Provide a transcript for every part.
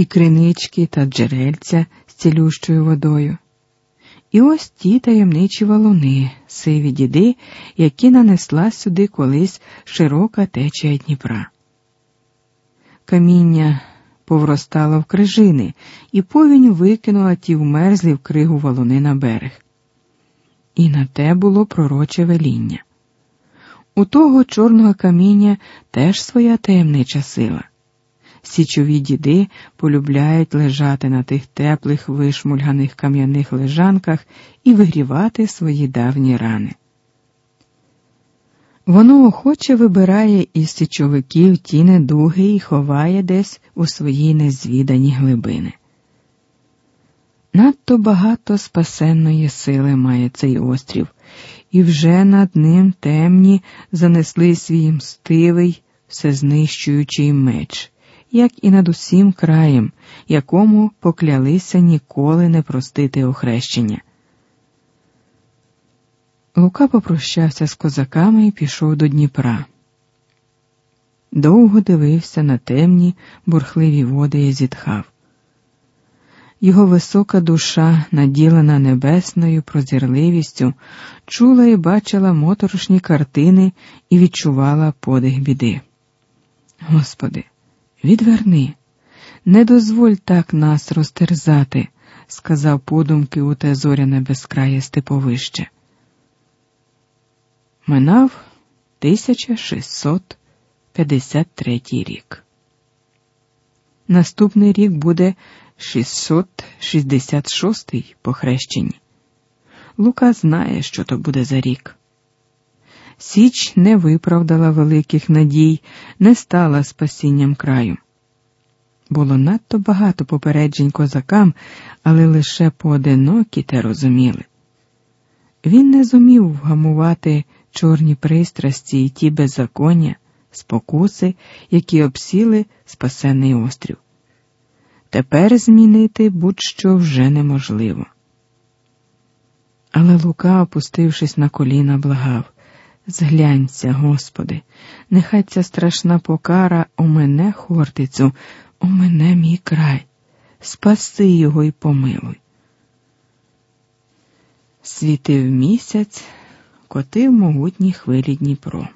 і кринички та джерельця з цілющою водою. І ось ті таємничі валуни, сиві діди, які нанесла сюди колись широка течія Дніпра. Каміння повростало в крижини, і повінь викинула ті вмерзлі в кригу валуни на берег. І на те було пророче веління. У того чорного каміння теж своя таємнича сила. Січові діди полюбляють лежати на тих теплих вишмульганих кам'яних лежанках і вигрівати свої давні рани. Воно охоче вибирає із січовиків ті недуги і ховає десь у свої незвідані глибини. Надто багато спасенної сили має цей острів, і вже над ним темні занесли свій мстивий, всезнищуючий меч, як і над усім краєм, якому поклялися ніколи не простити охрещення. Лука попрощався з козаками і пішов до Дніпра. Довго дивився на темні, бурхливі води і зітхав. Його висока душа, наділена небесною прозірливістю, чула і бачила моторошні картини і відчувала подих біди. Господи, відверни, не дозволь так нас розтерзати, сказав подумки у те зоряне безкрає степовище. Минав 1653 рік. Наступний рік буде 666 по хрещенні. Лука знає, що то буде за рік. Січ не виправдала великих надій, не стала спасінням краю. Було надто багато попереджень козакам, але лише поодинокі те розуміли. Він не зумів вгамувати чорні пристрасті і ті беззаконня, спокуси, які обсіли спасенний острів. Тепер змінити будь-що вже неможливо. Але Лука, опустившись на коліна, благав Зглянься, Господи, нехай ця страшна покара у мене, хортицю, у мене мій край, спаси його і помилуй. Світив місяць, котив могутні хвилі Дніпро.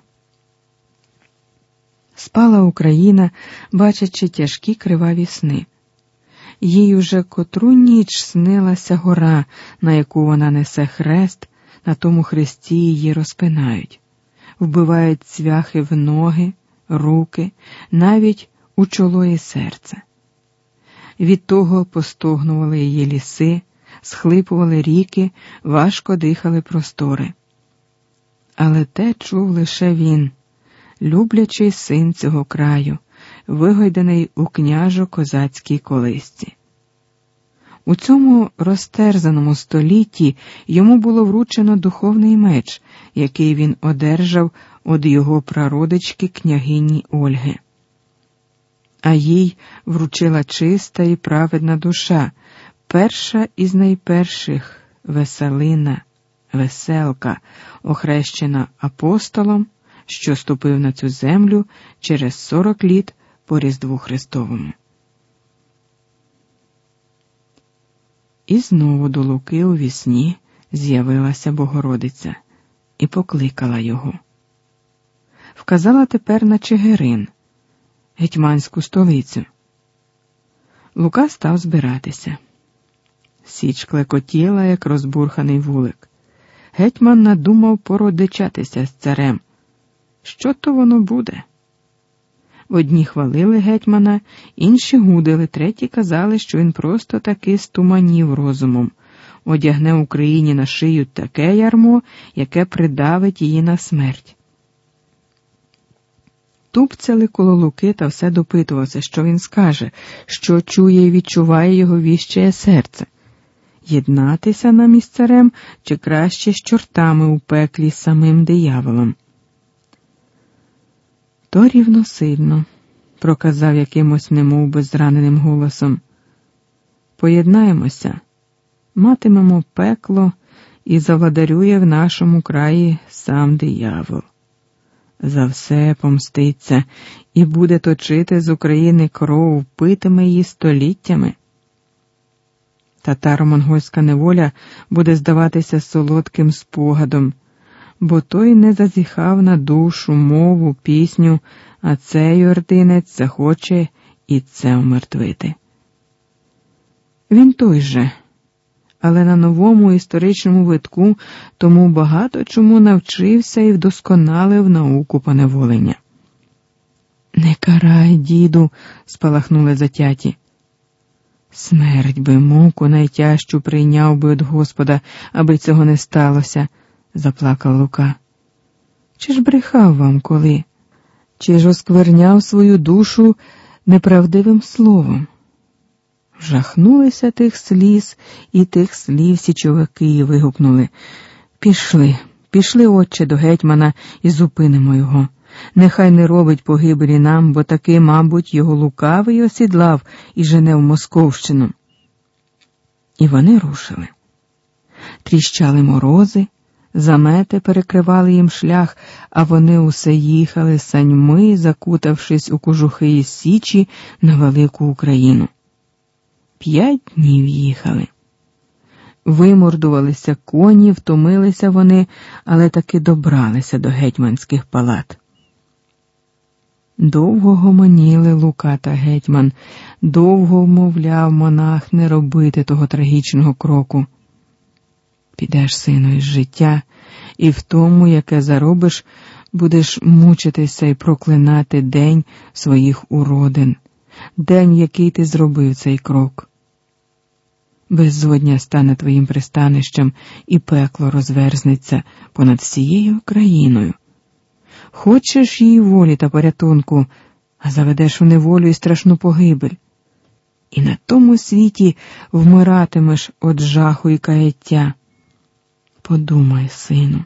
Спала Україна, бачачи тяжкі криваві сни. Їй уже котру ніч снилася гора, на яку вона несе хрест, на тому хресті її розпинають, вбивають цвяхи в ноги, руки, навіть у чоло і серце. Від того постогнували її ліси, схлипували ріки, важко дихали простори. Але те чув лише він, люблячий син цього краю, вигойданий у княжо козацькій колисці. У цьому розтерзаному столітті йому було вручено духовний меч, який він одержав від його прародички княгині Ольги. А їй вручила чиста і праведна душа, перша із найперших веселина, веселка, охрещена апостолом, що ступив на цю землю через сорок літ по Різдву Христовому. І знову до Луки у вісні з'явилася Богородиця і покликала його. Вказала тепер на Чигирин, гетьманську столицю. Лука став збиратися. Січ клекотіла, як розбурханий вулик. Гетьман надумав породичатися з царем. Що то воно буде? Одні хвалили гетьмана, інші гудили, треті казали, що він просто таки стуманів розумом, одягне Україні на шию таке ярмо, яке придавить її на смерть. Тупцяли коло луки та все допитувався, що він скаже, що чує і відчуває його віщеє серце. Єднатися нам із царем чи краще з чортами у пеклі самим дияволом. То рівносильно, проказав якимось немов би зраненим голосом. Поєднаємося, матимемо пекло і завладарює в нашому краї сам диявол. За все помститься і буде точити з України кров, питиме її століттями. Татаро-монгольська неволя буде здаватися солодким спогадом, бо той не зазіхав на душу, мову, пісню, а цей ординець захоче і це умертвити. Він той же, але на новому історичному витку тому багато чому навчився і вдосконалив науку поневолення. Не карай, діду, спалахнули затяті. Смерть би муку найтяжчу прийняв би від Господа, аби цього не сталося, заплакав Лука. Чи ж брехав вам коли? Чи ж оскверняв свою душу неправдивим словом? Жахнулися тих сліз і тих слів січовики і вигукнули Пішли, пішли, отче, до гетьмана, і зупинимо його. Нехай не робить погибелі нам, бо таки, мабуть, його лукавий осідлав і жене в Московщину. І вони рушили. Тріщали морози, замети перекривали їм шлях, а вони усе їхали саньми, закутавшись у кожухи із Січі на велику Україну. П'ять днів їхали. Вимордувалися коні, втомилися вони, але таки добралися до гетьманських палат. Довго гомоніли Лука та гетьман, довго вмовляв монах не робити того трагічного кроку. Підеш, сину, із життя, і в тому, яке заробиш, будеш мучитися і проклинати день своїх уродин, день, який ти зробив цей крок. Беззводня стане твоїм пристанищем, і пекло розверзнеться понад всією країною. Хочеш її волі та порятунку, а заведеш у неволю і страшну погибель. І на тому світі вмиратимеш від жаху і каяття. Подумай, сину,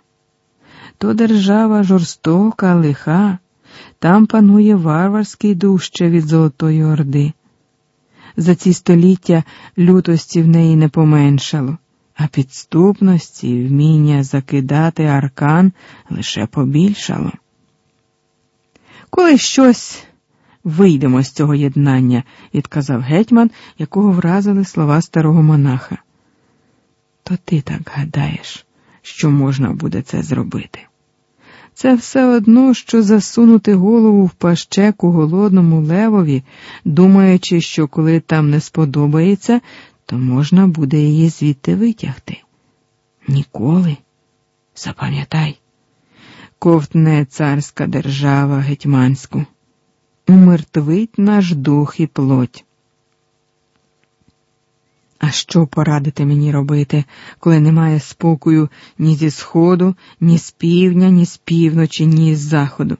то держава жорстока, лиха, там панує варварський дух ще від Золотої Орди. За ці століття лютості в неї не поменшало, а підступності і вміння закидати аркан лише побільшало. Коли щось вийдемо з цього єднання, відказав гетьман, якого вразили слова старого монаха. То ти так гадаєш, що можна буде це зробити. Це все одно, що засунути голову в пащеку голодному левові, думаючи, що коли там не сподобається, то можна буде її звідти витягти. Ніколи. Запам'ятай ковтне царська держава гетьманську, умертвить наш дух і плоть. А що порадити мені робити, коли немає спокою ні зі сходу, ні з півдня, ні з півночі, ні з заходу?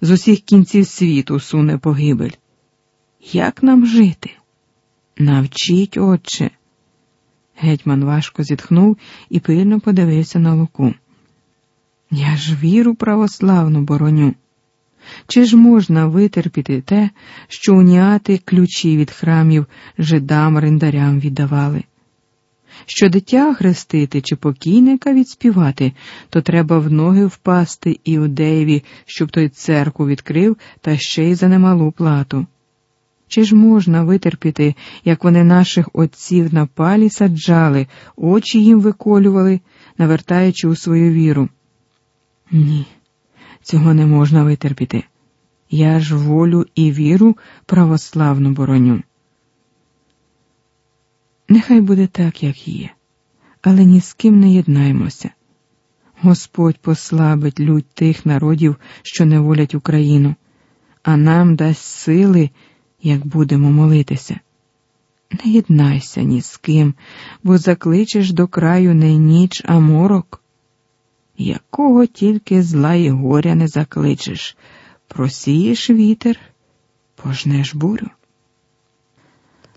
З усіх кінців світу суне погибель. Як нам жити? Навчіть, отче. Гетьман важко зітхнув і пильно подивився на луку. Я ж віру православну бороню. Чи ж можна витерпіти те, що уніати ключі від храмів жидам риндарям віддавали? Що дитя хрестити чи покійника відспівати, то треба в ноги впасти іудеєві, щоб той церкву відкрив та ще й за немалу плату. Чи ж можна витерпіти, як вони наших отців на палі саджали, очі їм виколювали, навертаючи у свою віру? Ні, цього не можна витерпіти. Я ж волю і віру православну бороню. Нехай буде так, як є, але ні з ким не єднаймося. Господь послабить лють тих народів, що не волять Україну, а нам дасть сили, як будемо молитися. Не єднайся ні з ким, бо закличеш до краю не ніч, а морок якого тільки зла і горя не закличеш, просієш вітер, пожнеш бурю.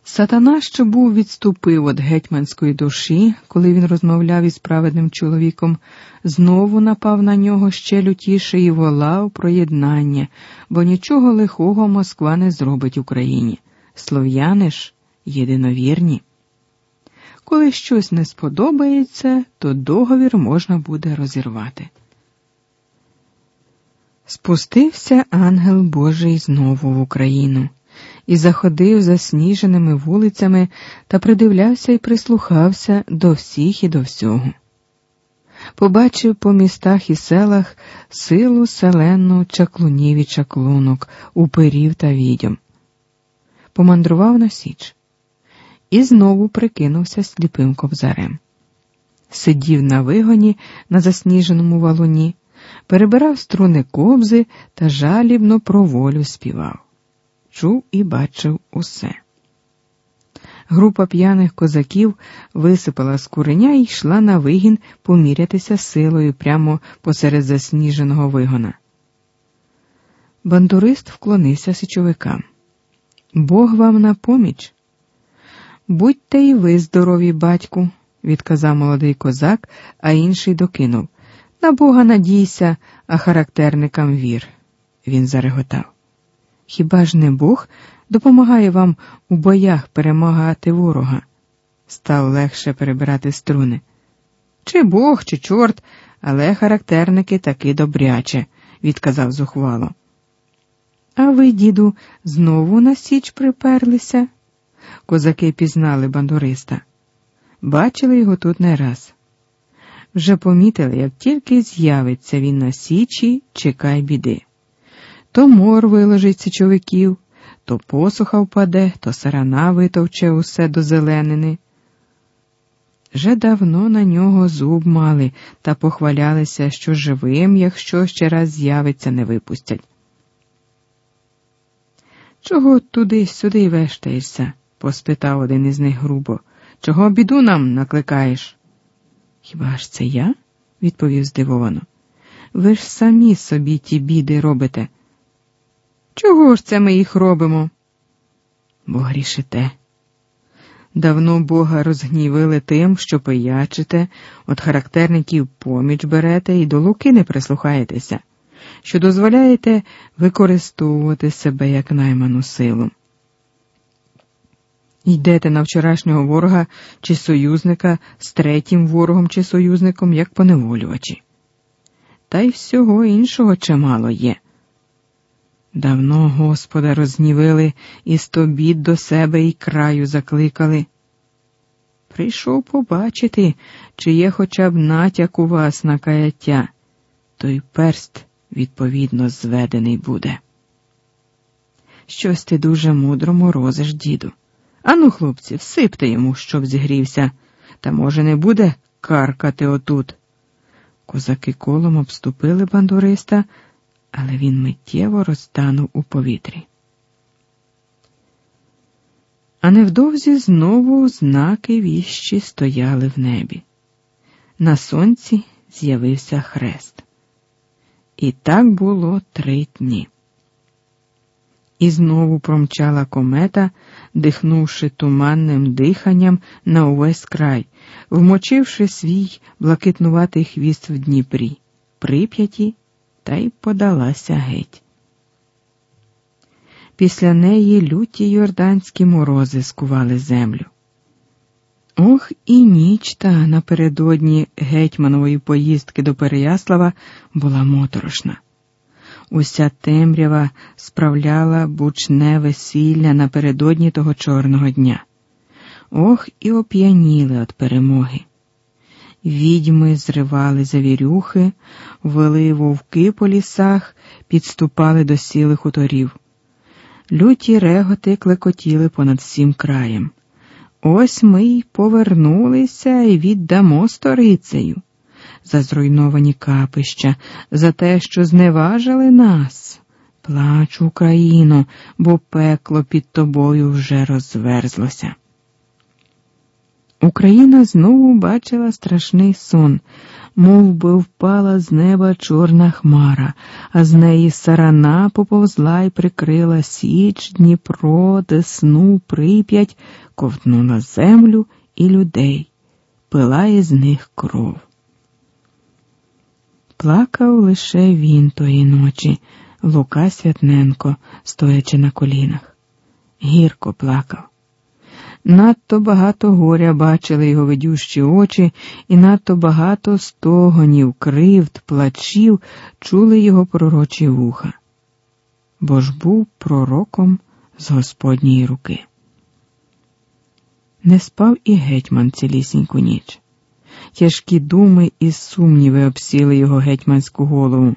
Сатана, що був відступив від гетьманської душі, коли він розмовляв із праведним чоловіком, знову напав на нього ще лютіше і волав про єднання, бо нічого лихого Москва не зробить Україні. Слов'яни ж єдиновірні. Коли щось не сподобається, то договір можна буде розірвати. Спустився ангел Божий знову в Україну і заходив засніженими вулицями та придивлявся і прислухався до всіх і до всього. Побачив по містах і селах силу селену чаклунів і чаклунок, упирів та відьом. Помандрував на січ і знову прикинувся сліпим кобзарем. Сидів на вигоні на засніженому валуні перебирав струни кобзи та жалібно про волю співав. Чув і бачив усе. Група п'яних козаків висипала з куреня і йшла на вигін помірятися силою прямо посеред засніженого вигона. Бандурист вклонився січовикам. Бог вам на поміч. Будьте і ви здорові, батьку, відказав молодий козак, а інший докинув. На Бога надійся, а характерникам вір. Він зареготав. Хіба ж не Бог допомагає вам у боях перемагати ворога? Став легше перебирати струни. Чи Бог, чи чорт, але характерники таки добряче, відказав зухвало. А ви, діду, знову на січ приперлися? Козаки пізнали бандуриста. Бачили його тут не раз. Вже помітили, як тільки з'явиться він на січі, чекай біди. То мор виложить січовиків, то посуха впаде, то сарана витовче усе до зеленини. Вже давно на нього зуб мали та похвалялися, що живим, якщо ще раз з'явиться, не випустять. Чого туди сюди вештаєшся? Поспитав один із них грубо. Чого біду нам накликаєш? Хіба ж це я? відповів здивовано. Ви ж самі собі ті біди робите. Чого ж це ми їх робимо? Бо грішите. Давно Бога розгнівили тим, що пиячите, от характерників поміч берете і до луки не прислухаєтеся, що дозволяєте використовувати себе як найману силу. Йдете на вчорашнього ворога чи союзника з третім ворогом чи союзником, як поневолювачі. Та й всього іншого чимало є. Давно Господа рознівили і сто бід до себе і краю закликали. Прийшов побачити, чи є хоча б натяк у вас на каяття, той перст, відповідно, зведений буде. Щось ти дуже мудро морозиш, діду. Ану, хлопці, всипте йому, щоб зігрівся, та, може, не буде каркати отут. Козаки колом обступили бандуриста, але він миттєво розтанув у повітрі. А невдовзі знову знаки віщі стояли в небі. На сонці з'явився хрест. І так було три дні. І знову промчала комета, дихнувши туманним диханням на увесь край, вмочивши свій блакитнуватий хвіст в Дніпрі, прип'яті та й подалася геть. Після неї люті йорданські морози скували землю. Ох, і ніч та напередодні гетьманової поїздки до Переяслава була моторошна. Уся темрява справляла бучне весілля напередодні того чорного дня. Ох, і оп'яніли від перемоги. Відьми зривали завірюхи, вели вовки по лісах, підступали до сілих хуторів. Люті реготи клекотіли понад всім краєм. Ось ми й повернулися і віддамо сторицею за зруйновані капища, за те, що зневажили нас. Плач, Україно, бо пекло під тобою вже розверзлося. Україна знову бачила страшний сон, мов би впала з неба чорна хмара, а з неї сарана поповзла й прикрила Січ, Дніпро, Десну, Прип'ять, ковтнула землю і людей, пила із них кров. Плакав лише він тої ночі, Лука Святненко, стоячи на колінах. Гірко плакав. Надто багато горя бачили його видющі очі, і надто багато стогонів, кривд, плачів чули його пророчі вуха, бо ж був пророком з Господньої руки. Не спав і гетьман цілісіньку ніч. Тяжкі думи і сумніви обсіли його гетьманську голову.